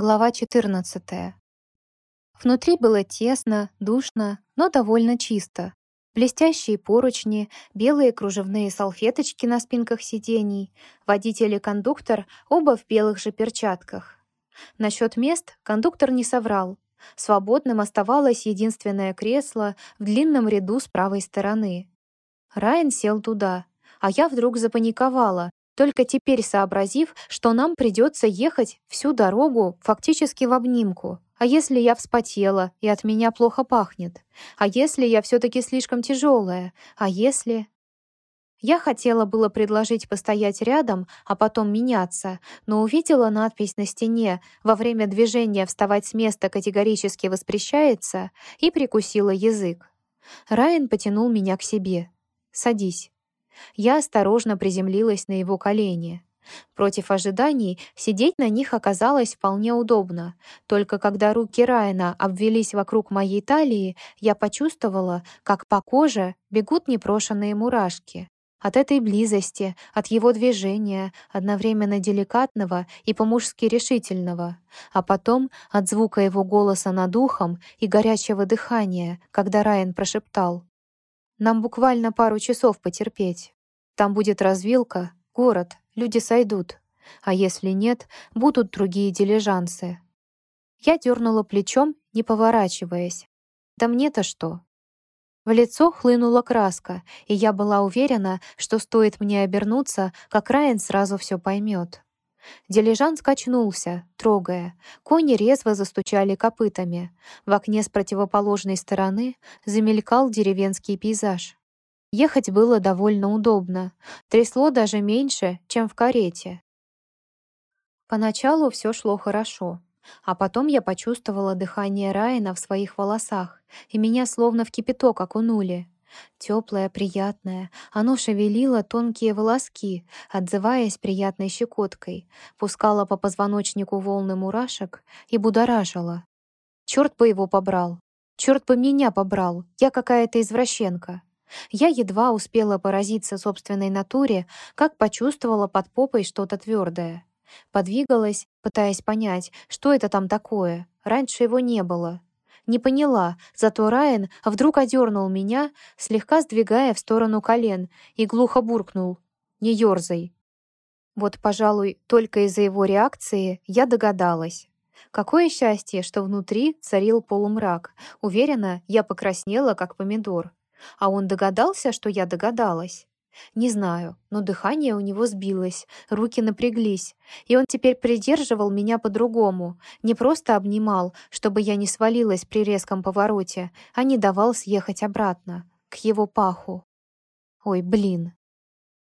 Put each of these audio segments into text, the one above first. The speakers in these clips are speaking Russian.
Глава 14. Внутри было тесно, душно, но довольно чисто. Блестящие поручни, белые кружевные салфеточки на спинках сидений, водитель и кондуктор оба в белых же перчатках. Насчет мест кондуктор не соврал. Свободным оставалось единственное кресло в длинном ряду с правой стороны. Райан сел туда, а я вдруг запаниковала, только теперь сообразив, что нам придется ехать всю дорогу фактически в обнимку. А если я вспотела, и от меня плохо пахнет? А если я все-таки слишком тяжелая? А если... Я хотела было предложить постоять рядом, а потом меняться, но увидела надпись на стене «Во время движения вставать с места категорически воспрещается» и прикусила язык. Райан потянул меня к себе. «Садись». Я осторожно приземлилась на его колени. Против ожиданий сидеть на них оказалось вполне удобно. Только когда руки Райана обвелись вокруг моей талии, я почувствовала, как по коже бегут непрошенные мурашки. От этой близости, от его движения, одновременно деликатного и по-мужски решительного, а потом от звука его голоса над ухом и горячего дыхания, когда Райан прошептал нам буквально пару часов потерпеть. Там будет развилка, город, люди сойдут. А если нет, будут другие дилижансы. Я дернула плечом, не поворачиваясь. Да мне-то что? В лицо хлынула краска, и я была уверена, что стоит мне обернуться, как Райан сразу все поймет. Дилижанс качнулся, трогая. Кони резво застучали копытами. В окне с противоположной стороны замелькал деревенский пейзаж. Ехать было довольно удобно. Трясло даже меньше, чем в карете. Поначалу все шло хорошо. А потом я почувствовала дыхание Райана в своих волосах, и меня словно в кипяток окунули. Теплое, приятное, оно шевелило тонкие волоски, отзываясь приятной щекоткой, пускало по позвоночнику волны мурашек и будоражило. Черт бы его побрал! Черт бы меня побрал! Я какая-то извращенка! Я едва успела поразиться собственной натуре, как почувствовала под попой что-то твердое. Подвигалась, пытаясь понять, что это там такое. Раньше его не было. Не поняла, зато Райан вдруг одернул меня, слегка сдвигая в сторону колен, и глухо буркнул «Не ерзай». Вот, пожалуй, только из-за его реакции я догадалась. Какое счастье, что внутри царил полумрак. Уверена, я покраснела, как помидор. А он догадался, что я догадалась. Не знаю, но дыхание у него сбилось, руки напряглись, и он теперь придерживал меня по-другому, не просто обнимал, чтобы я не свалилась при резком повороте, а не давал съехать обратно, к его паху. Ой, блин.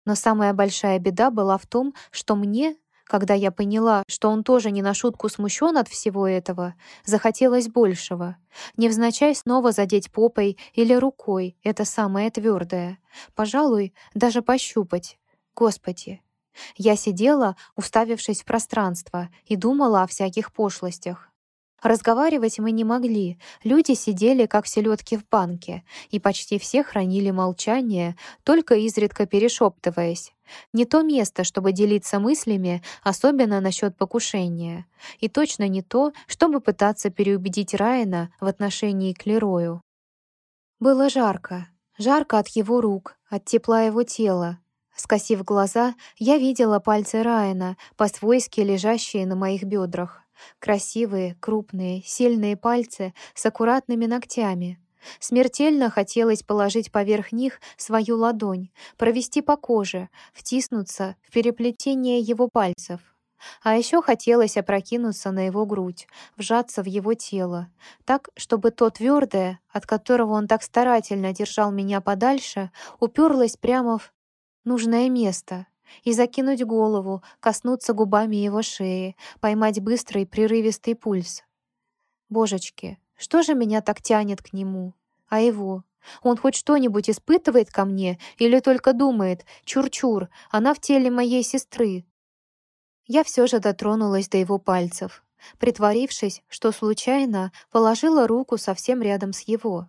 Но самая большая беда была в том, что мне когда я поняла, что он тоже не на шутку смущен от всего этого, захотелось большего. Невзначай снова задеть попой или рукой это самое твердое. Пожалуй, даже пощупать. Господи. Я сидела, уставившись в пространство, и думала о всяких пошлостях. Разговаривать мы не могли. Люди сидели, как селедки в банке, и почти все хранили молчание, только изредка перешептываясь. Не то место, чтобы делиться мыслями, особенно насчет покушения. И точно не то, чтобы пытаться переубедить Райана в отношении к Лерою. Было жарко. Жарко от его рук, от тепла его тела. Скосив глаза, я видела пальцы Райана, по-свойски лежащие на моих бедрах. Красивые, крупные, сильные пальцы с аккуратными ногтями. Смертельно хотелось положить поверх них свою ладонь, провести по коже, втиснуться в переплетение его пальцев. А еще хотелось опрокинуться на его грудь, вжаться в его тело, так, чтобы то твердое, от которого он так старательно держал меня подальше, уперлось прямо в нужное место и закинуть голову, коснуться губами его шеи, поймать быстрый прерывистый пульс. Божечки, что же меня так тянет к нему? А его? Он хоть что-нибудь испытывает ко мне или только думает «чур-чур, она в теле моей сестры»? Я все же дотронулась до его пальцев, притворившись, что случайно положила руку совсем рядом с его.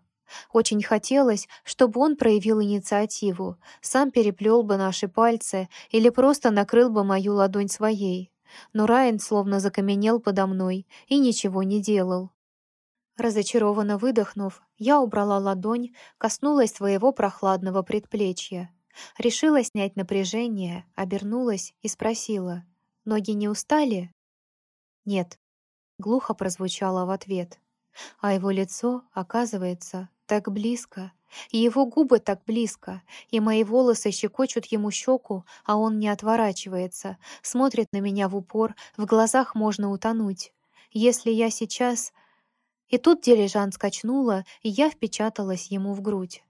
Очень хотелось, чтобы он проявил инициативу, сам переплел бы наши пальцы или просто накрыл бы мою ладонь своей. но Райан словно закаменел подо мной и ничего не делал. Разочарованно выдохнув, я убрала ладонь, коснулась своего прохладного предплечья. Решила снять напряжение, обернулась и спросила. «Ноги не устали?» «Нет», — глухо прозвучало в ответ. А его лицо, оказывается, так близко, и его губы так близко, и мои волосы щекочут ему щеку, а он не отворачивается, смотрит на меня в упор, в глазах можно утонуть. Если я сейчас... И тут дилижанс качнула, и я впечаталась ему в грудь.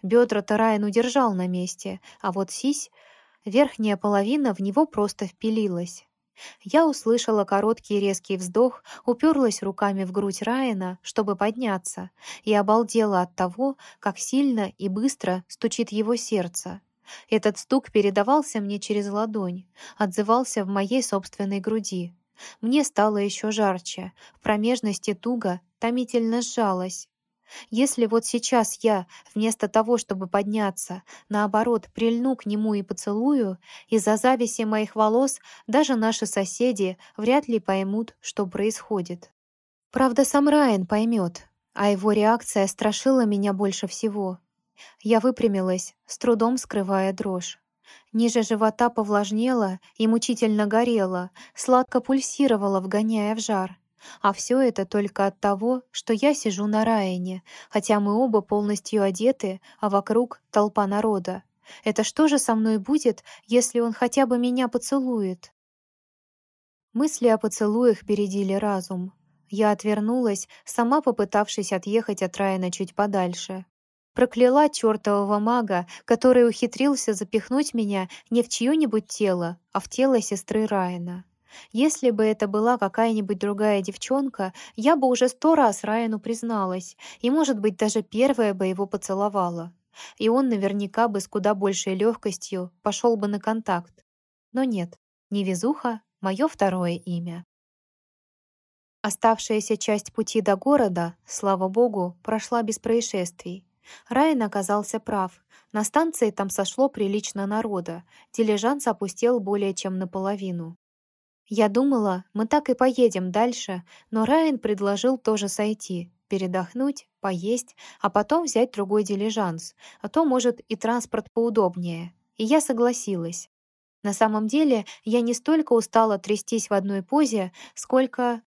Бедра Тараин удержал на месте, а вот сись, верхняя половина в него просто впилилась. Я услышала короткий резкий вздох, уперлась руками в грудь Райана, чтобы подняться, и обалдела от того, как сильно и быстро стучит его сердце. Этот стук передавался мне через ладонь, отзывался в моей собственной груди. Мне стало еще жарче, в промежности туго, томительно сжалась. Если вот сейчас я, вместо того, чтобы подняться, наоборот, прильну к нему и поцелую, из-за зависи моих волос даже наши соседи вряд ли поймут, что происходит. Правда, сам Райан поймет, а его реакция страшила меня больше всего. Я выпрямилась, с трудом скрывая дрожь. Ниже живота повлажнело и мучительно горело, сладко пульсировало, вгоняя в жар. А все это только от того, что я сижу на Райане, хотя мы оба полностью одеты, а вокруг толпа народа. Это что же со мной будет, если он хотя бы меня поцелует? Мысли о поцелуях бередили разум. Я отвернулась, сама попытавшись отъехать от Райана чуть подальше. Прокляла чертового мага, который ухитрился запихнуть меня не в чье-нибудь тело, а в тело сестры Райана. Если бы это была какая-нибудь другая девчонка, я бы уже сто раз Райану призналась, и, может быть, даже первая бы его поцеловала. И он наверняка бы с куда большей легкостью пошел бы на контакт. Но нет, невезуха — мое второе имя. Оставшаяся часть пути до города, слава богу, прошла без происшествий. Райан оказался прав. На станции там сошло прилично народа. Дилижанс опустел более чем наполовину. Я думала, мы так и поедем дальше, но Райан предложил тоже сойти, передохнуть, поесть, а потом взять другой дилижанс, а то, может, и транспорт поудобнее. И я согласилась. На самом деле, я не столько устала трястись в одной позе, сколько...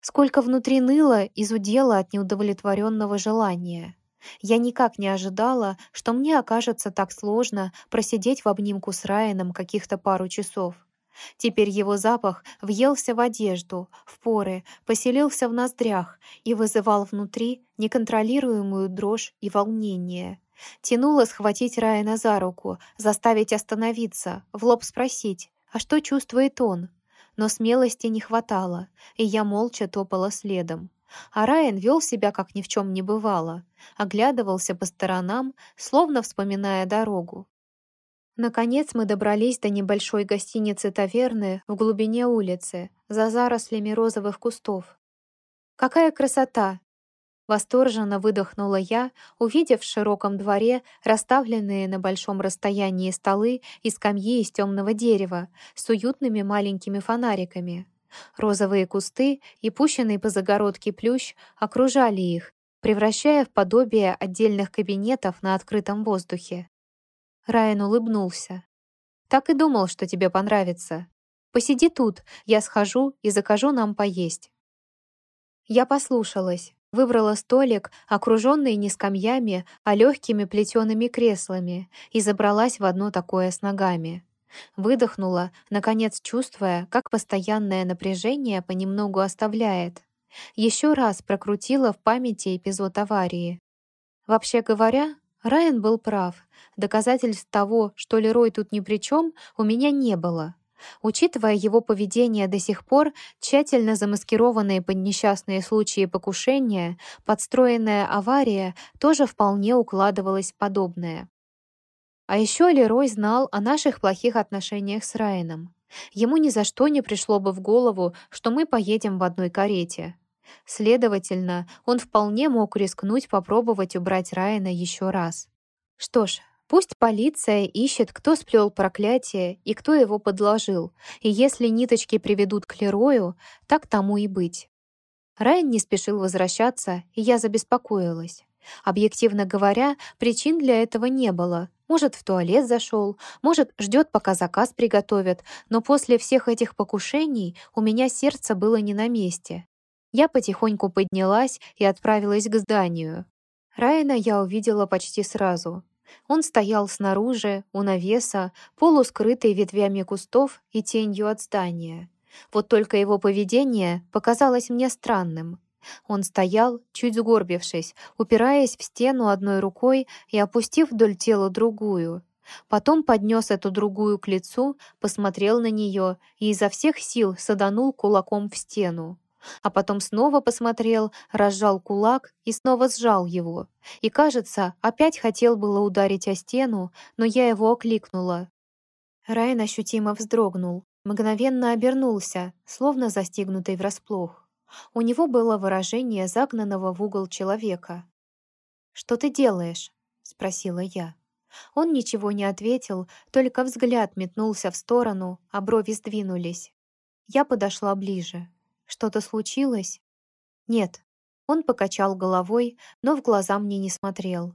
сколько внутри ныло и зудело от неудовлетворенного желания. Я никак не ожидала, что мне окажется так сложно просидеть в обнимку с Райаном каких-то пару часов. Теперь его запах въелся в одежду, в поры, поселился в ноздрях и вызывал внутри неконтролируемую дрожь и волнение. Тянуло схватить Райана за руку, заставить остановиться, в лоб спросить, а что чувствует он? Но смелости не хватало, и я молча топала следом. А Райан вел себя, как ни в чем не бывало, оглядывался по сторонам, словно вспоминая дорогу. Наконец мы добрались до небольшой гостиницы-таверны в глубине улицы, за зарослями розовых кустов. «Какая красота!» Восторженно выдохнула я, увидев в широком дворе расставленные на большом расстоянии столы и скамьи из темного дерева с уютными маленькими фонариками. Розовые кусты и пущенный по загородке плющ окружали их, превращая в подобие отдельных кабинетов на открытом воздухе. Райан улыбнулся. «Так и думал, что тебе понравится. Посиди тут, я схожу и закажу нам поесть». Я послушалась, выбрала столик, окруженный не скамьями, а легкими плетеными креслами, и забралась в одно такое с ногами. Выдохнула, наконец чувствуя, как постоянное напряжение понемногу оставляет. Еще раз прокрутила в памяти эпизод аварии. Вообще говоря, Райан был прав. Доказательств того, что Лерой тут ни при чем, у меня не было. Учитывая его поведение до сих пор, тщательно замаскированные под несчастные случаи покушения, подстроенная авария тоже вполне укладывалась в подобное. А еще Лерой знал о наших плохих отношениях с Райаном. Ему ни за что не пришло бы в голову, что мы поедем в одной карете. Следовательно, он вполне мог рискнуть попробовать убрать Райана еще раз. Что ж, Пусть полиция ищет, кто сплел проклятие и кто его подложил, и если ниточки приведут к Лерою, так тому и быть. Райан не спешил возвращаться, и я забеспокоилась. Объективно говоря, причин для этого не было. Может, в туалет зашел, может, ждет, пока заказ приготовят, но после всех этих покушений у меня сердце было не на месте. Я потихоньку поднялась и отправилась к зданию. Райана я увидела почти сразу. Он стоял снаружи, у навеса, полускрытый ветвями кустов и тенью от здания. Вот только его поведение показалось мне странным. Он стоял, чуть сгорбившись, упираясь в стену одной рукой и опустив вдоль тела другую. Потом поднес эту другую к лицу, посмотрел на нее и изо всех сил саданул кулаком в стену. А потом снова посмотрел, разжал кулак и снова сжал его. И, кажется, опять хотел было ударить о стену, но я его окликнула. Райан ощутимо вздрогнул, мгновенно обернулся, словно застигнутый врасплох. У него было выражение загнанного в угол человека. «Что ты делаешь?» — спросила я. Он ничего не ответил, только взгляд метнулся в сторону, а брови сдвинулись. Я подошла ближе. «Что-то случилось?» «Нет». Он покачал головой, но в глаза мне не смотрел.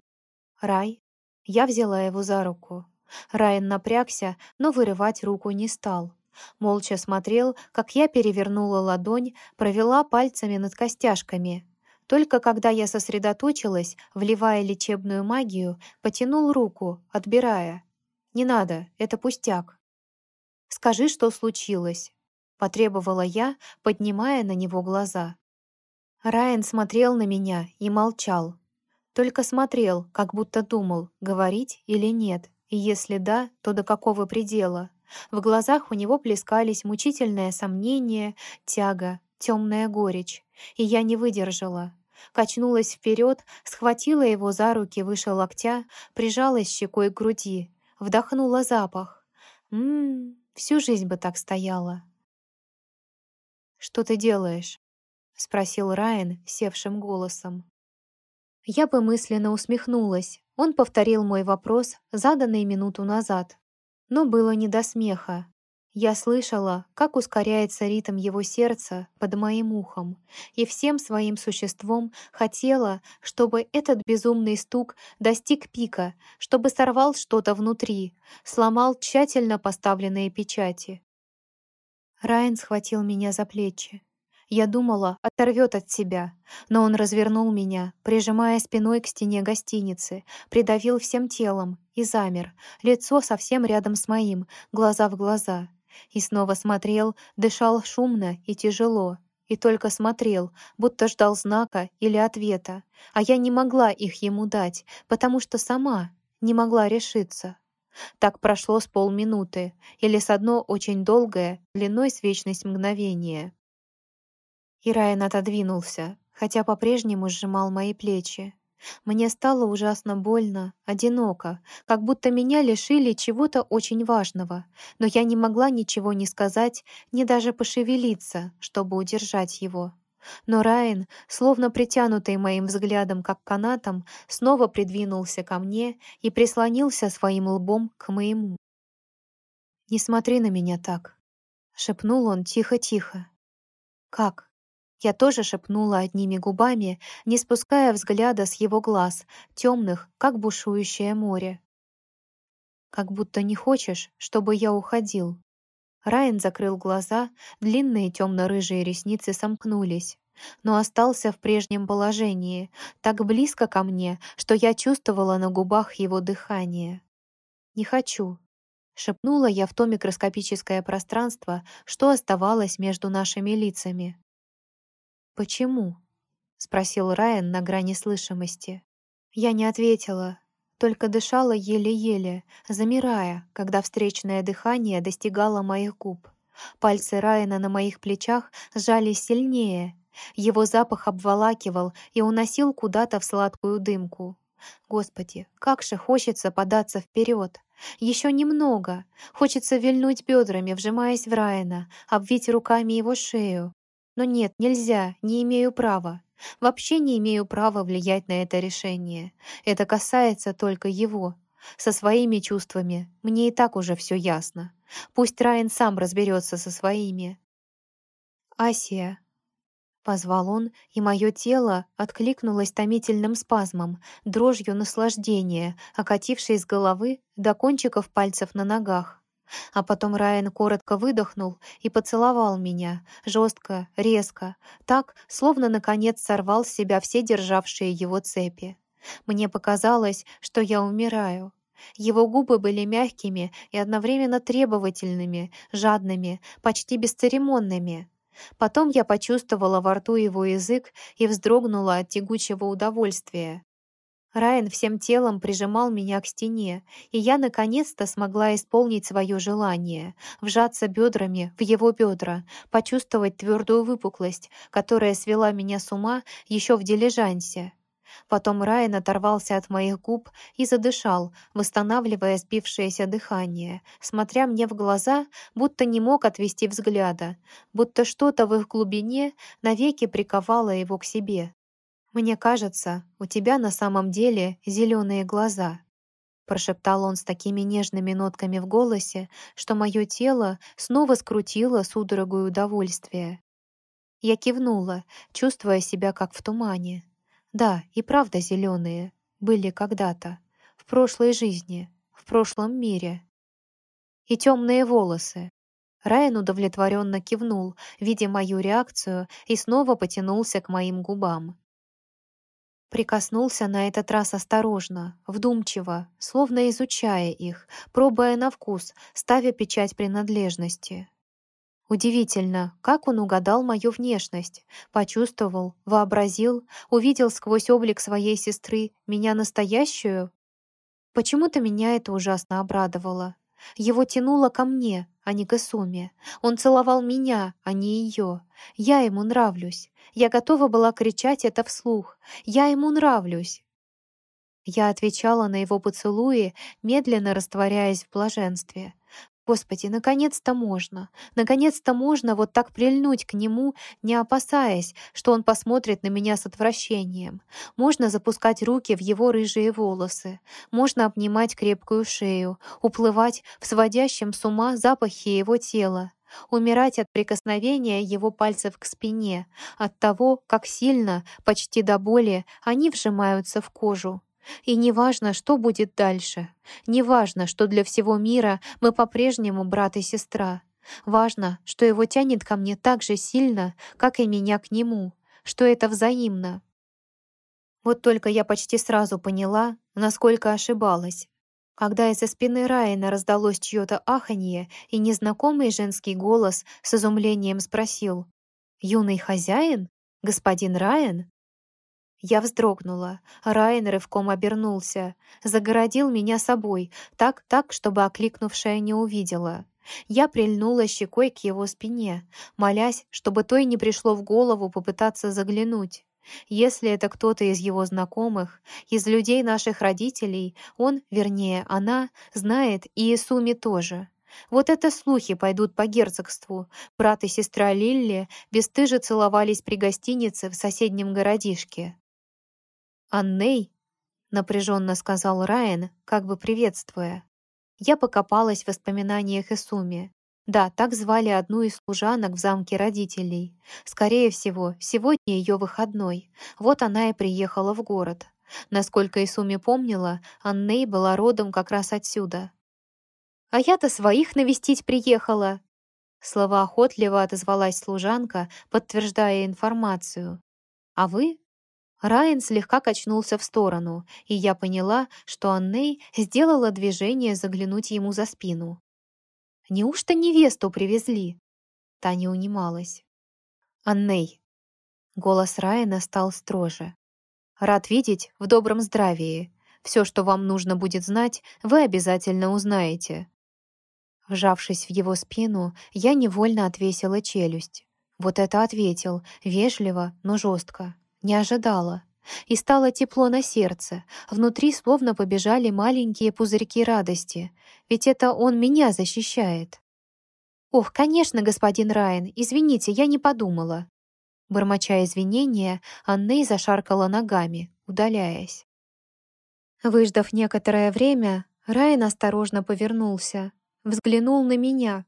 «Рай?» Я взяла его за руку. Райан напрягся, но вырывать руку не стал. Молча смотрел, как я перевернула ладонь, провела пальцами над костяшками. Только когда я сосредоточилась, вливая лечебную магию, потянул руку, отбирая. «Не надо, это пустяк». «Скажи, что случилось», — потребовала я, поднимая на него глаза. Райан смотрел на меня и молчал. Только смотрел, как будто думал, говорить или нет, и если да, то до какого предела. В глазах у него плескались мучительное сомнение, тяга, темная горечь. И я не выдержала. Качнулась вперед, схватила его за руки выше локтя, прижалась щекой к груди, вдохнула запах. Ммм, всю жизнь бы так стояла. «Что ты делаешь?» — спросил Райан севшим голосом. Я бы мысленно усмехнулась. Он повторил мой вопрос, заданный минуту назад. Но было не до смеха. Я слышала, как ускоряется ритм его сердца под моим ухом, и всем своим существом хотела, чтобы этот безумный стук достиг пика, чтобы сорвал что-то внутри, сломал тщательно поставленные печати. Райан схватил меня за плечи. Я думала, оторвет от себя, но он развернул меня, прижимая спиной к стене гостиницы, придавил всем телом и замер, лицо совсем рядом с моим, глаза в глаза. И снова смотрел, дышал шумно и тяжело, и только смотрел, будто ждал знака или ответа, а я не могла их ему дать, потому что сама не могла решиться. Так прошло с полминуты, или с одно очень долгое, длиной с вечность мгновение. И Райан отодвинулся, хотя по-прежнему сжимал мои плечи. Мне стало ужасно больно, одиноко, как будто меня лишили чего-то очень важного, но я не могла ничего не сказать, ни даже пошевелиться, чтобы удержать его. Но Райан, словно притянутый моим взглядом как канатом, снова придвинулся ко мне и прислонился своим лбом к моему. «Не смотри на меня так», — шепнул он тихо-тихо. «Как?» Я тоже шепнула одними губами, не спуская взгляда с его глаз, темных, как бушующее море. «Как будто не хочешь, чтобы я уходил». Райан закрыл глаза, длинные темно-рыжие ресницы сомкнулись, но остался в прежнем положении, так близко ко мне, что я чувствовала на губах его дыхание. «Не хочу», — шепнула я в то микроскопическое пространство, что оставалось между нашими лицами. «Почему?» — спросил Райан на грани слышимости. Я не ответила, только дышала еле-еле, замирая, когда встречное дыхание достигало моих губ. Пальцы Райана на моих плечах сжались сильнее. Его запах обволакивал и уносил куда-то в сладкую дымку. Господи, как же хочется податься вперед. Еще немного. Хочется вильнуть бедрами, вжимаясь в Райана, обвить руками его шею, но нет, нельзя, не имею права. Вообще не имею права влиять на это решение. Это касается только его. Со своими чувствами мне и так уже все ясно. Пусть Райан сам разберется со своими. «Асия», — позвал он, и мое тело откликнулось томительным спазмом, дрожью наслаждения, окатившей с головы до кончиков пальцев на ногах. А потом Райан коротко выдохнул и поцеловал меня, жестко, резко, так, словно наконец сорвал с себя все державшие его цепи. Мне показалось, что я умираю. Его губы были мягкими и одновременно требовательными, жадными, почти бесцеремонными. Потом я почувствовала во рту его язык и вздрогнула от тягучего удовольствия. Райан всем телом прижимал меня к стене, и я наконец-то смогла исполнить свое желание, вжаться бедрами в его бедра, почувствовать твердую выпуклость, которая свела меня с ума еще в дилижансе. Потом Райан оторвался от моих губ и задышал, восстанавливая сбившееся дыхание, смотря мне в глаза, будто не мог отвести взгляда, будто что-то в их глубине навеки приковало его к себе. «Мне кажется, у тебя на самом деле зеленые глаза», прошептал он с такими нежными нотками в голосе, что мое тело снова скрутило судорогой удовольствие. Я кивнула, чувствуя себя как в тумане. Да, и правда зеленые были когда-то, в прошлой жизни, в прошлом мире. И темные волосы. Райан удовлетворенно кивнул, видя мою реакцию, и снова потянулся к моим губам. Прикоснулся на этот раз осторожно, вдумчиво, словно изучая их, пробуя на вкус, ставя печать принадлежности. Удивительно, как он угадал мою внешность, почувствовал, вообразил, увидел сквозь облик своей сестры меня настоящую. Почему-то меня это ужасно обрадовало. Его тянуло ко мне, а не к Исуме. Он целовал меня, а не ее. Я ему нравлюсь. Я готова была кричать это вслух. Я ему нравлюсь. Я отвечала на его поцелуи, медленно растворяясь в блаженстве. Господи, наконец-то можно. Наконец-то можно вот так прильнуть к нему, не опасаясь, что он посмотрит на меня с отвращением. Можно запускать руки в его рыжие волосы. Можно обнимать крепкую шею, уплывать в сводящем с ума запахе его тела. Умирать от прикосновения его пальцев к спине, от того, как сильно, почти до боли, они вжимаются в кожу. И неважно, что будет дальше. Неважно, что для всего мира мы по-прежнему брат и сестра. Важно, что его тянет ко мне так же сильно, как и меня к нему, что это взаимно. Вот только я почти сразу поняла, насколько ошибалась. Когда из-за спины Райана раздалось чьё-то аханье, и незнакомый женский голос с изумлением спросил «Юный хозяин? Господин Райан?» Я вздрогнула. Райан рывком обернулся. Загородил меня собой, так, так, чтобы окликнувшая не увидела. Я прильнула щекой к его спине, молясь, чтобы той не пришло в голову попытаться заглянуть. Если это кто-то из его знакомых, из людей наших родителей, он, вернее, она, знает и Исуми тоже. Вот это слухи пойдут по герцогству. Брат и сестра Лилли бесстыже целовались при гостинице в соседнем городишке. «Анней», — напряженно сказал Райан, как бы приветствуя. Я покопалась в воспоминаниях Исуми. Да, так звали одну из служанок в замке родителей. Скорее всего, сегодня ее выходной. Вот она и приехала в город. Насколько Исуми помнила, Анней была родом как раз отсюда. «А я-то своих навестить приехала!» Слова охотливо отозвалась служанка, подтверждая информацию. «А вы Райан слегка качнулся в сторону, и я поняла, что Анней сделала движение заглянуть ему за спину. «Неужто невесту привезли?» Та не унималась. «Анней». Голос Райана стал строже. «Рад видеть в добром здравии. Все, что вам нужно будет знать, вы обязательно узнаете». Вжавшись в его спину, я невольно отвесила челюсть. Вот это ответил, вежливо, но жестко. Не ожидала. И стало тепло на сердце. Внутри словно побежали маленькие пузырьки радости. Ведь это он меня защищает. «Ох, конечно, господин Райан, извините, я не подумала». Бормоча извинения, Анней зашаркала ногами, удаляясь. Выждав некоторое время, Райан осторожно повернулся, взглянул на меня.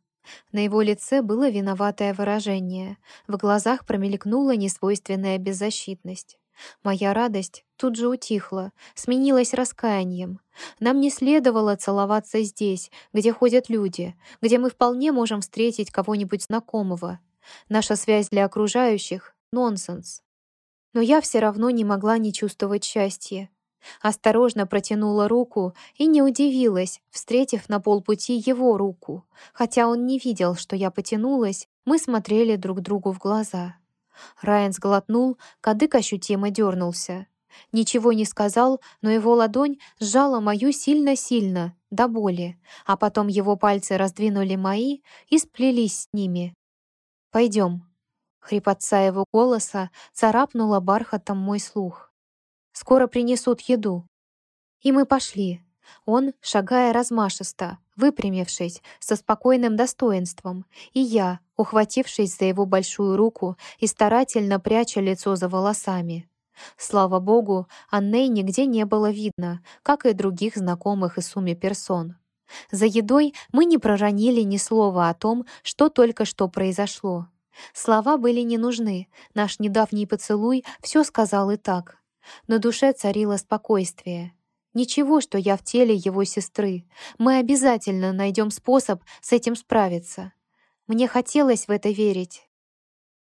На его лице было виноватое выражение, в глазах промелькнула несвойственная беззащитность. Моя радость тут же утихла, сменилась раскаянием. Нам не следовало целоваться здесь, где ходят люди, где мы вполне можем встретить кого-нибудь знакомого. Наша связь для окружающих — нонсенс. Но я все равно не могла не чувствовать счастья. Осторожно протянула руку и не удивилась, встретив на полпути его руку. Хотя он не видел, что я потянулась, мы смотрели друг другу в глаза. Райан сглотнул, кадык ощутимо дернулся. Ничего не сказал, но его ладонь сжала мою сильно-сильно, до боли, а потом его пальцы раздвинули мои и сплелись с ними. «Пойдем». Хрипотца его голоса царапнула бархатом мой слух. «Скоро принесут еду». И мы пошли. Он, шагая размашисто, выпрямившись, со спокойным достоинством, и я, ухватившись за его большую руку и старательно пряча лицо за волосами. Слава богу, Анней нигде не было видно, как и других знакомых из сумме персон. За едой мы не проронили ни слова о том, что только что произошло. Слова были не нужны, наш недавний поцелуй все сказал и так. На душе царило спокойствие. Ничего, что я в теле его сестры. Мы обязательно найдем способ с этим справиться. Мне хотелось в это верить.